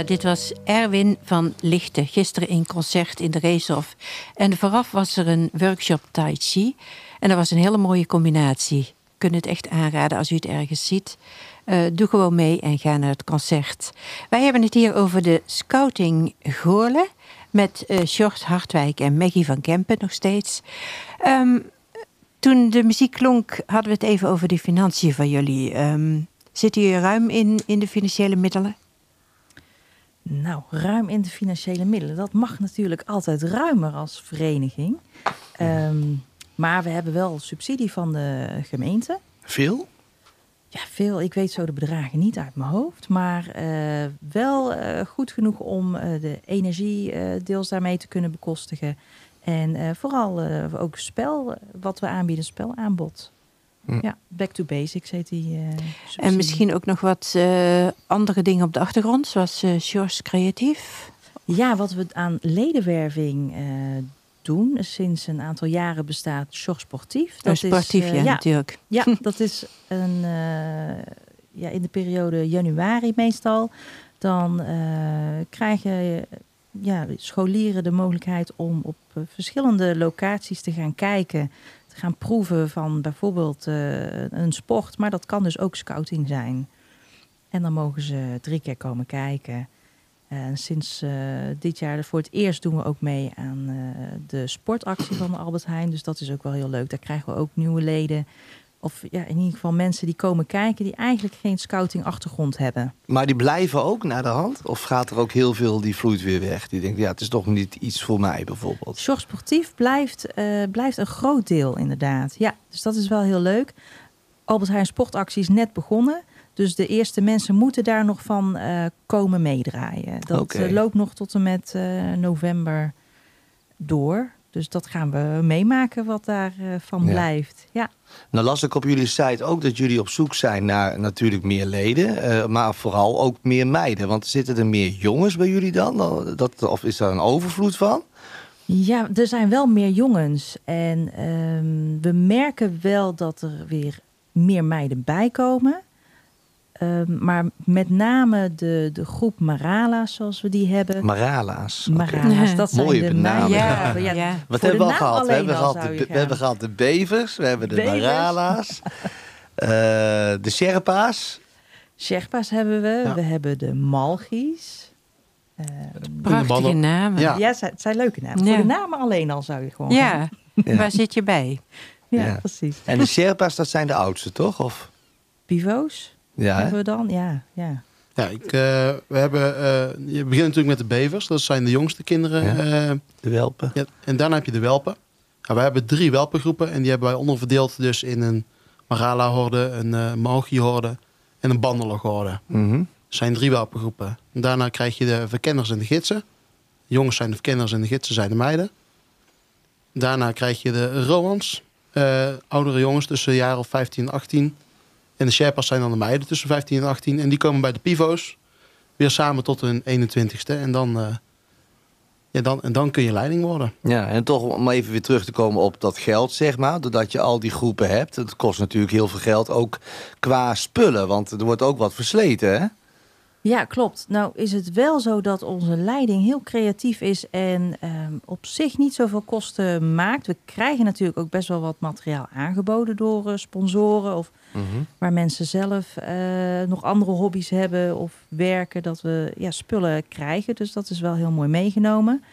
dit was Erwin van Lichten. Gisteren in concert in de Racehof. En vooraf was er een workshop Tai Chi. En dat was een hele mooie combinatie. Kan het echt aanraden als u het ergens ziet. Eh, doe gewoon mee en ga naar het concert. Wij hebben het hier over de Scouting Goorlen. Met eh Sjors Hartwijk en Maggie van Kempen nog steeds. Ehm, toen de muziek klonk, hadden we het even over de financiën van jullie. Ehm, zitten jullie ruim in, in de financiële middelen? Nou, ruim in de financiële middelen. Dat mag natuurlijk altijd ruimer als vereniging. Ehm, maar we hebben wel subsidie van de gemeente. Veel? Ja, veel. Ik weet zo de bedragen niet uit mijn hoofd. Maar eh, wel eh, goed genoeg om eh, de energie deels daarmee te kunnen bekostigen. En vooral ook spel, wat we aanbieden, spelaanbod. Hm. Ja, back to basics heet die. eh, En misschien ook nog wat eh, andere dingen op de achtergrond, zoals eh Sjors Creatief. Ja, wat we aan ledenwerving eh, doen. Sinds een aantal jaren bestaat Sjor Sportief. Oh, sportief, eh, ja, natuurlijk. Ja, dat is een, eh, ja, in de periode januari meestal. Dan eh, krijgen ja, scholieren de mogelijkheid om op verschillende locaties te gaan kijken. Gaan proeven van bijvoorbeeld eh, een sport. Maar dat kan dus ook scouting zijn. En dan mogen ze drie keer komen kijken. En sinds eh, dit jaar voor het eerst doen we ook mee aan eh, de sportactie van Albert Heijn. Dus dat is ook wel heel leuk. Daar krijgen we ook nieuwe leden. Of ja, in ieder geval mensen die komen kijken die eigenlijk geen scouting achtergrond hebben. Maar die blijven ook naar de hand? Of gaat er ook heel veel, die vloeit weer weg? Die denkt, ja, het is toch niet iets voor mij bijvoorbeeld. Zorg sportief blijft, eh, blijft een groot deel inderdaad. Ja, dus dat is wel heel leuk. Albert Heijn sportactie is net begonnen. Dus de eerste mensen moeten daar nog van eh, komen meedraaien. Dat eh, loopt nog tot en met november door. Dus dat gaan we meemaken wat daarvan van Ja. blijft. Ja. Nou las ik op jullie site ook dat jullie op zoek zijn naar natuurlijk meer leden. eh, maar vooral ook meer meiden. Want zitten er meer jongens bij jullie dan? Dat, of is daar een overvloed van? Ja, er zijn wel meer jongens. En ehm, we merken wel dat er weer meer meiden bij Ehm, maar met name de, de groep Marala's, zoals we die hebben. Marala's. Marala's, dat zijn Mooie de benaming. Ja, ja. Wat Voor hebben we al gehad? We hebben al gehad, de, je be- we hebben gaan. gehad de bevers, we hebben de Bevers. Marala's, eh, de Sherpa's. Sherpa's hebben we. Ja. We hebben de Malgies. Ehm, Prachtige namen. Ja. ja, het zijn, het zijn leuke namen. Ja. Voor de namen alleen al zou je gewoon Ja, gaan. Ja. waar zit je bij? Ja, Ja. precies. En de Sherpa's, dat zijn de oudste, toch? Of? Pivo's Ja, hebben we dan? Ja, ja. Ja, ik, eh, we hebben, eh, je begint natuurlijk met de bevers. Dat zijn de jongste kinderen. Ja. eh, de welpen. ja, en daarna heb je de welpen. Ja, wij hebben drie welpengroepen. En die hebben wij onderverdeeld dus in een Marala-horde, een uh, Malgi-horde en een Bandeler-horde. Mhm. Dat zijn drie welpengroepen. En daarna krijg je de verkenners en de gidsen. De jongens zijn de verkenners en de gidsen zijn de meiden. Daarna krijg je de Roans. eh, oudere jongens tussen de jaren of 15 en 18. En de Sherpas zijn dan de meiden tussen 15 en 18. En die komen bij de Pivo's weer samen tot hun 21ste. En dan, eh, ja, dan, en dan kun je leiding worden. Ja, en toch om even weer terug te komen op dat geld, zeg maar. Doordat je al die groepen hebt. Het kost natuurlijk heel veel geld, ook qua spullen. Want er wordt ook wat versleten, hè? Ja, klopt. Nou is het wel zo dat onze leiding heel creatief is en ehm, op zich niet zoveel kosten maakt. We krijgen natuurlijk ook best wel wat materiaal aangeboden door eh, sponsoren of waar mensen zelf eh, nog andere hobby's hebben of werken, dat we ja, spullen krijgen. Dus dat is wel heel mooi meegenomen.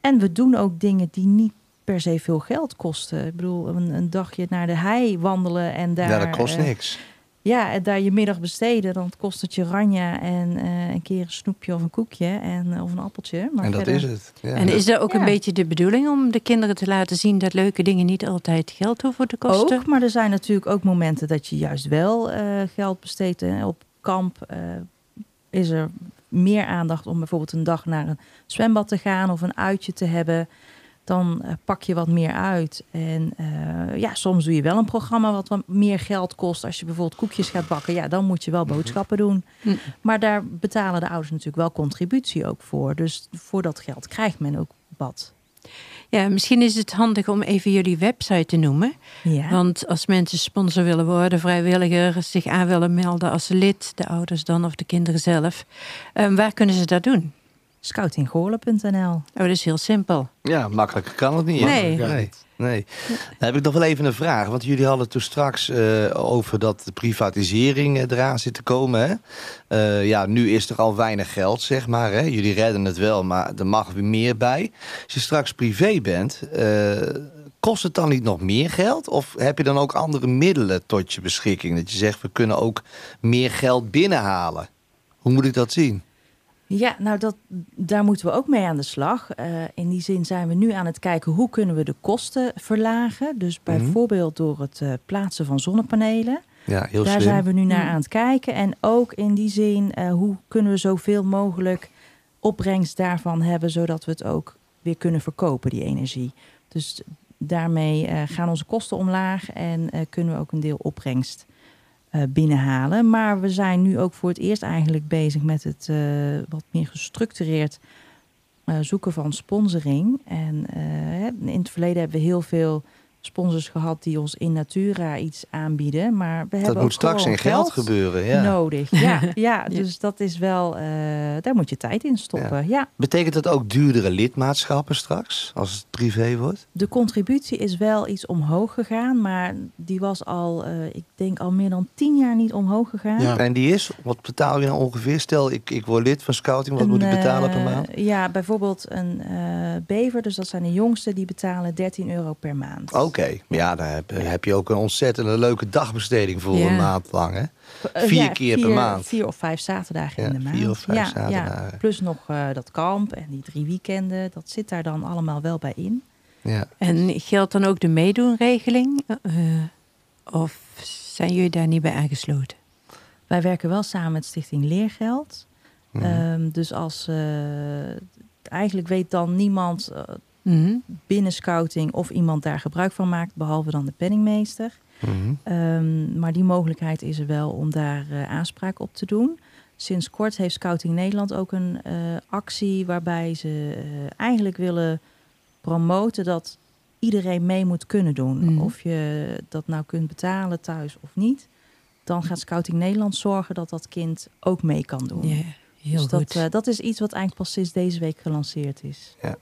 En we doen ook dingen die niet per se veel geld kosten. Ik bedoel, een, een dagje naar de hei wandelen en daar... ja, dat kost eh, niks. Ja, en daar je middag besteden, dan kost het je ranja en eh, een keer een snoepje of een koekje en, eh, of een appeltje. Maar en dat verder- is het. Ja. En is dat ook Ja. een beetje de bedoeling om de kinderen te laten zien dat leuke dingen niet altijd geld hoeven te kosten? Ook, maar er zijn natuurlijk ook momenten dat je juist wel eh, geld besteedt. Op kamp eh, is er meer aandacht om bijvoorbeeld een dag naar een zwembad te gaan of een uitje te hebben. Dan eh, pak je wat meer uit. En eh, ja, soms doe je wel een programma wat wat meer geld kost. Als je bijvoorbeeld koekjes gaat bakken, ja, dan moet je wel boodschappen doen. Hm. Maar daar betalen de ouders natuurlijk wel contributie ook voor. Dus voor dat geld krijgt men ook wat. Ja, misschien is het handig om even jullie website te noemen. Ja. Want als mensen sponsor willen worden, vrijwilliger, zich aan willen melden als lid, de ouders dan of de kinderen zelf, eh, waar kunnen ze dat doen? Scoutinggoorlen.nl. Oh, dat is heel simpel. Ja, makkelijker kan het niet. Nee. nee. nee. Dan heb ik nog wel even een vraag. Want jullie hadden toen straks eh, over dat de privatisering eh, eraan zit te komen. Hè? Eh, ja, nu is er al weinig geld, zeg maar. Hè? Jullie redden het wel, maar er mag weer meer bij. Als je straks privé bent, eh, kost het dan niet nog meer geld? Of heb je dan ook andere middelen tot je beschikking? Dat je zegt, we kunnen ook meer geld binnenhalen. Hoe moet ik dat zien? Ja, nou dat, daar moeten we ook mee aan de slag. Eh, in die zin zijn we nu aan het kijken hoe kunnen we de kosten verlagen. Dus bijvoorbeeld door het eh, plaatsen van zonnepanelen. Ja, heel daar slim. zijn we nu naar aan het kijken. En ook in die zin, eh, hoe kunnen we zoveel mogelijk opbrengst daarvan hebben, zodat we het ook weer kunnen verkopen, die energie. Dus daarmee eh, gaan onze kosten omlaag en eh, kunnen we ook een deel opbrengst binnenhalen. Maar we zijn nu ook voor het eerst eigenlijk bezig met het eh, wat meer gestructureerd eh, zoeken van sponsoring. En eh, in het verleden hebben we heel veel sponsors gehad die ons in natura iets aanbieden. Maar we Dat hebben moet ook straks in geld gebeuren, ja. nodig. Ja, ja, dus dat is wel, eh, daar moet je tijd in stoppen. Ja. Betekent dat ook duurdere lidmaatschappen straks, als het privé wordt? De contributie is wel iets omhoog gegaan, maar die was al, eh, ik denk al meer dan tien jaar niet omhoog gegaan. En die is, wat betaal je nou ongeveer? Stel, ik, ik word lid van Scouting, wat moet ik betalen per eh, maand? Ja, bijvoorbeeld een eh, bever, dus dat zijn de jongsten, die betalen 13 euro per maand. Oké, maar ja, dan heb, heb je ook een ontzettende leuke dagbesteding voor Ja. een maand lang, hè? Eh, Vier ja, keer per maand. Vier of vijf zaterdagen Ja, in de maand. vier of vijf ja, zaterdagen. Ja. Plus nog eh, dat kamp en die drie weekenden. Dat zit daar dan allemaal wel bij in. Ja. En geldt dan ook de meedoenregeling? Eh, of zijn jullie daar niet bij aangesloten? Wij werken wel samen met Stichting Leergeld. Mhm. Ehm, dus als eh, eigenlijk weet dan niemand Mhm. binnen scouting of iemand daar gebruik van maakt, behalve dan de penningmeester. Mhm. Ehm, maar die mogelijkheid is er wel om daar eh, aanspraak op te doen. Sinds kort heeft Scouting Nederland ook een eh, actie waarbij ze eh, eigenlijk willen promoten dat iedereen mee moet kunnen doen. Mhm. Of je dat nou kunt betalen thuis of niet. Dan gaat Scouting Nederland zorgen dat dat kind ook mee kan doen. Ja, heel dus dat, goed. eh, dat is iets wat eigenlijk pas sinds deze week gelanceerd is. Ja.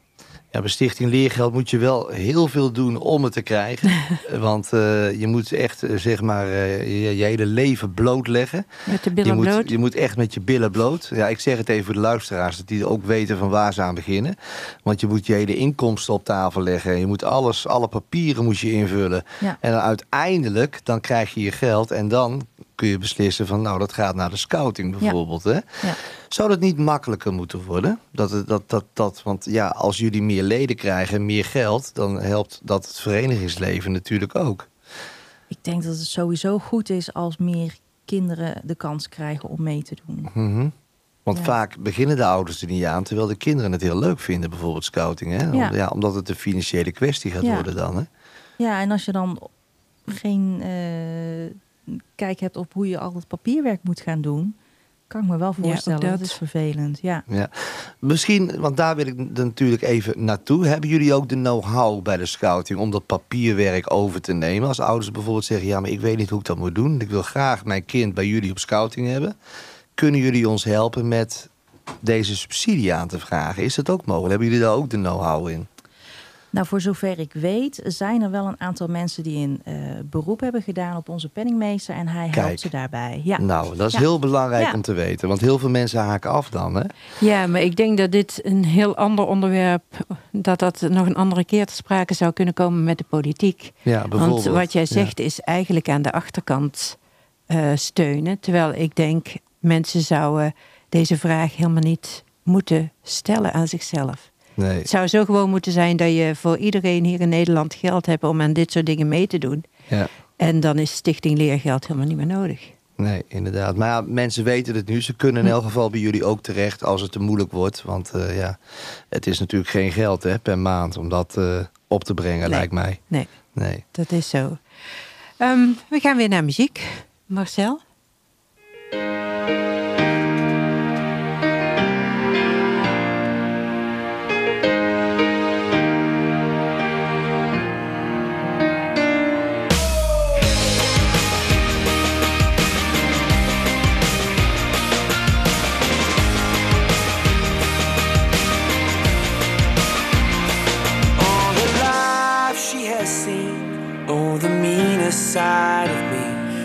Ja, bij Stichting Leergeld moet je wel heel veel doen om het te krijgen. Want eh, je moet echt, eh, zeg maar, eh, je, je hele leven blootleggen. Met de billen je moet, bloot? Je moet echt met je billen bloot. Ja, ik zeg het even voor de luisteraars, dat die ook weten van waar ze aan beginnen. Want je moet je hele inkomsten op tafel leggen. Je moet alles, alle papieren moet je invullen. Ja. En dan uiteindelijk, dan krijg je je geld en dan kun je beslissen van, nou, dat gaat naar de scouting bijvoorbeeld. Hè? Ja. Zou dat niet makkelijker moeten worden? Dat, het- dat, dat, dat, want ja, als jullie meer leden krijgen en meer geld, dan helpt dat het verenigingsleven natuurlijk ook. Ik denk dat het sowieso goed is als meer kinderen de kans krijgen om mee te doen. Mhm. Want Ja. vaak beginnen de ouders er niet aan, terwijl de kinderen het heel leuk vinden, bijvoorbeeld scouting. Hè? Ja. Om- ja, omdat het een financiële kwestie gaat Ja. worden dan. Hè? Ja, en als je dan geen eh, kijk hebt op hoe je al het papierwerk moet gaan doen, kan ik me wel voorstellen. dat. dat. is vervelend. Ja. Ja. Misschien, want daar wil ik natuurlijk even naartoe. Hebben jullie ook de know-how bij de scouting om dat papierwerk over te nemen? Als ouders bijvoorbeeld zeggen, ja, maar ik weet niet hoe ik dat moet doen. Ik wil graag mijn kind bij jullie op scouting hebben. Kunnen jullie ons helpen met deze subsidie aan te vragen? Is dat ook mogelijk? Hebben jullie daar ook de know-how in? Nou, voor zover ik weet, zijn er wel een aantal mensen die een eh, beroep hebben gedaan op onze penningmeester en hij Kijk. helpt ze daarbij. Ja. Nou, dat is Ja. heel belangrijk Ja. om te weten. Want heel veel mensen haken af dan, hè? Ja, maar ik denk dat dit een heel ander onderwerp, dat dat nog een andere keer te sprake zou kunnen komen met de politiek. Ja, Want bijvoorbeeld. wat jij Ja. zegt is eigenlijk aan de achterkant eh, steunen. Terwijl ik denk, mensen zouden deze vraag helemaal niet moeten stellen aan zichzelf. Nee. Het zou zo gewoon moeten zijn dat je voor iedereen hier in Nederland geld hebt om aan dit soort dingen mee te doen. Ja. En dan is Stichting Leergeld helemaal niet meer nodig. Nee, inderdaad. Maar ja, mensen weten het nu. Ze kunnen Hm. in elk geval bij jullie ook terecht als het te moeilijk wordt. Want eh, ja, het is natuurlijk geen geld hè, per maand om dat eh, op te brengen, Nee. lijkt mij. Nee, Nee. dat is zo. Ehm, we gaan weer naar muziek. Marcel?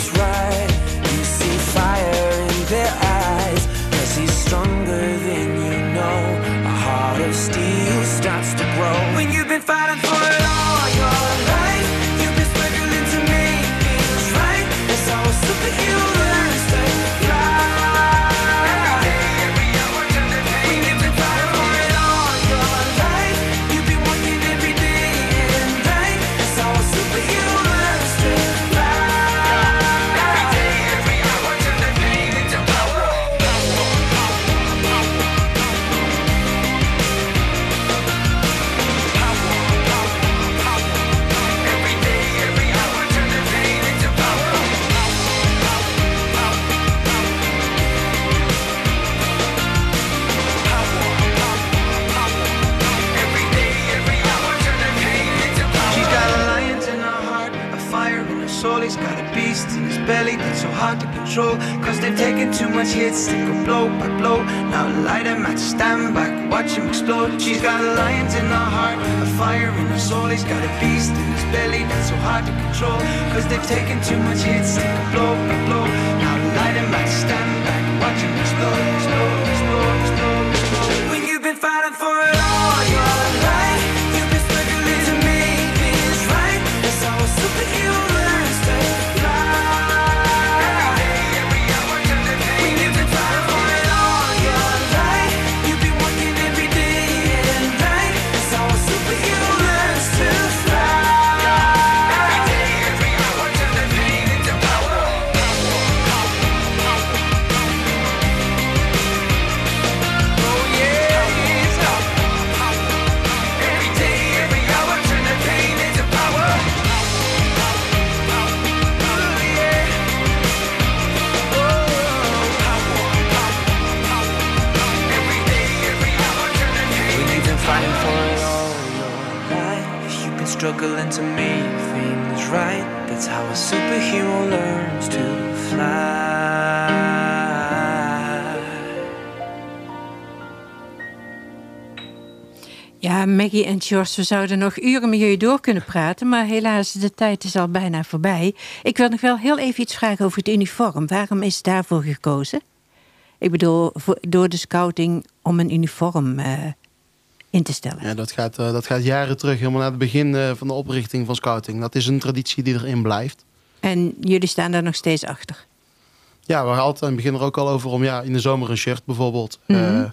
Just right, soul. He's got a beast in his belly that's so hard to control. Cause they've taken too much hits, they go blow blow. En George, we zouden nog uren met jullie door kunnen praten, maar helaas, de tijd is al bijna voorbij. Ik wil nog wel heel even iets vragen over het uniform. Waarom is daarvoor gekozen? Ik bedoel, voor- door de scouting om een uniform eh, in te stellen. Ja, dat gaat, eh, dat gaat jaren terug, helemaal naar het begin eh, van de oprichting van scouting. Dat is een traditie die erin blijft. En jullie staan daar nog steeds achter. Ja, we hadden altijd aan het begin er ook al over om ja, in de zomer een shirt bijvoorbeeld. Mhm.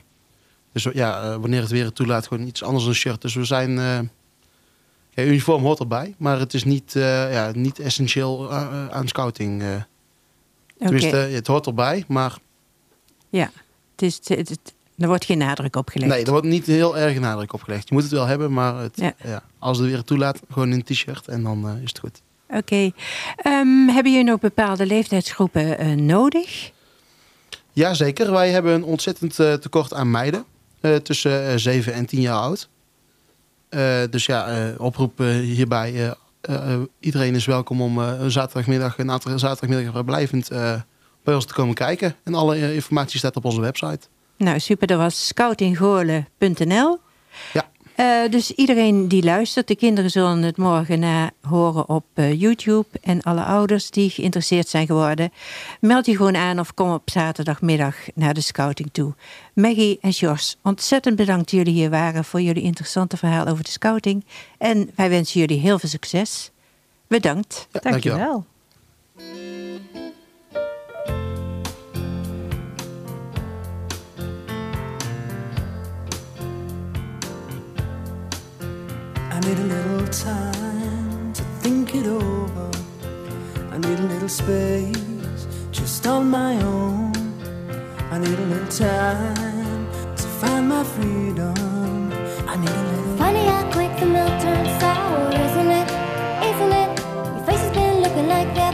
Dus ja, eh, wanneer het weer het toelaat, gewoon iets anders dan een shirt. Dus we zijn... eh, ja, uniform hoort erbij, maar het is niet, eh, ja, niet essentieel aan scouting. Tenminste, het hoort erbij, maar Ja, het is, het, het- er wordt geen nadruk op gelegd. nee, er wordt niet heel erg nadruk op gelegd. Je moet het wel hebben, maar het, Ja. ja. als het weer het toelaat, gewoon een t-shirt en dan is het goed. Oké. Ehm, hebben jullie nog bepaalde leeftijdsgroepen eh, nodig? Jazeker, wij hebben een ontzettend tekort aan meiden. Eh, tussen eh, 7 en 10 jaar oud. Eh, dus ja, eh, oproep eh, hierbij. eh, eh, eh, iedereen is welkom om eh, een zaterdagmiddag, een aantal zaterdagmiddag vrijblijvend eh, bij ons te komen kijken. En alle eh, informatie staat op onze website. Nou, super. Dat was scoutinggoorlen.nl. Ja. Eh, dus iedereen die luistert, de kinderen zullen het morgen na horen op eh, YouTube. En alle ouders die geïnteresseerd zijn geworden, meld je gewoon aan of kom op zaterdagmiddag naar de scouting toe. Maggie en Jos, ontzettend bedankt dat jullie hier waren voor jullie interessante verhaal over de scouting. En wij wensen jullie heel veel succes. Bedankt. Ja, dankjewel. I need a little time to think it over. I need a little space just on my own. I need a little time to find my freedom. I need a little. Funny how quick the milk turns sour, isn't it? Isn't it? Your face has been looking like that